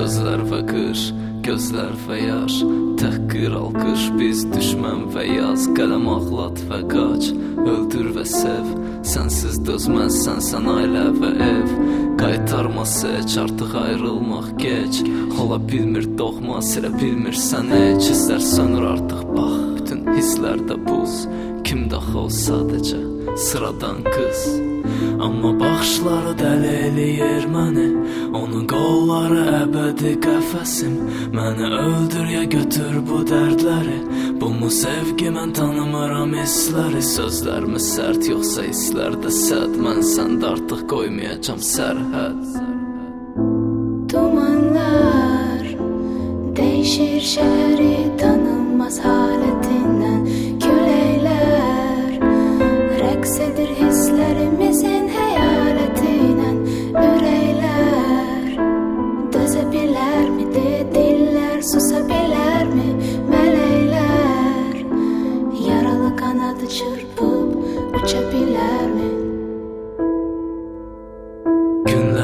sözlər və qış Gözlər və yaş, təhqir alqış Biz düşmən və yaz, qələm ağlat və qaç Öldür və sev, sənsiz dözməzsən sən ailə və ev. Qaytarması heç artıq ayrılmaq gec. Ola bilmir doğma, sirə bilmirsən heç Hisslər sönür artıq bax, bütün hisslərdə buz Kim daxı o sadəcə sıradan qız? Amma baxışları dəli eləyir məni Onun qolları əbədi qəfəsim. Məni öldür ya götür bu dərdləri. Bu mu sevgi mən tanımıram hissləri. Sözlərmi sərt yoxsa hisslərdə səd Mən səndə artıq qoymayacam sərhəd. Dumanlar değişir şehri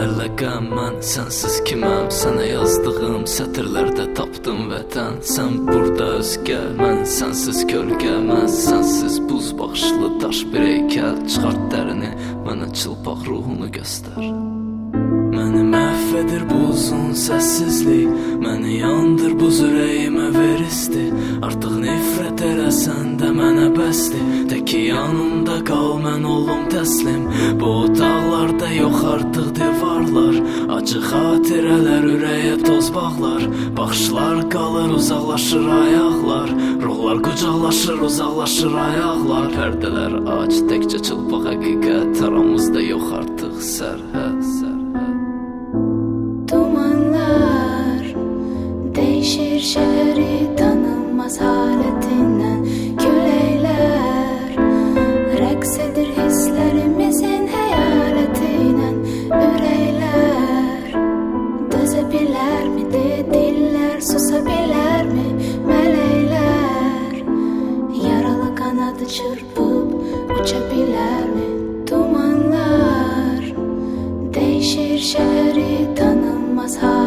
Günlərlə qəm mən sənsiz kiməm Sənə yazdığım sətirlərdə tapdım vətən. Sən burada özgə, mən sənsiz kölgə Mən sənsiz buz baxışlı daş bir heykəl Çıxart dərini, mənə çılpaq ruhunu göstər. Məni məhv edir bu uzun səssizlik. Məni yandır buz ürəyimə ver isti Artıq nifrət eləsən də mənə bəsdir Tək ki yanımda qal mən olum təslim. Bu otaqlarda yox artıq divarlar. Acı xatirələr ürəyə toz bağlar. Baxışlar qalır uzaqlaşır ayaqlar. Ruhlar qucaqlaşır uzaqlaşır ayaqlar. Pərdələr aç təkcə çılpaq həqiqət. Aramızda yox artıq sərhəd sərhəd. Dumanlar değişir şehri tanınmaz haletinden diller susabilir mi? Meleyler yaralı kanadı çırpıp uçabilir mi? Dumanlar. Değişir şehri tanınmaz haletinden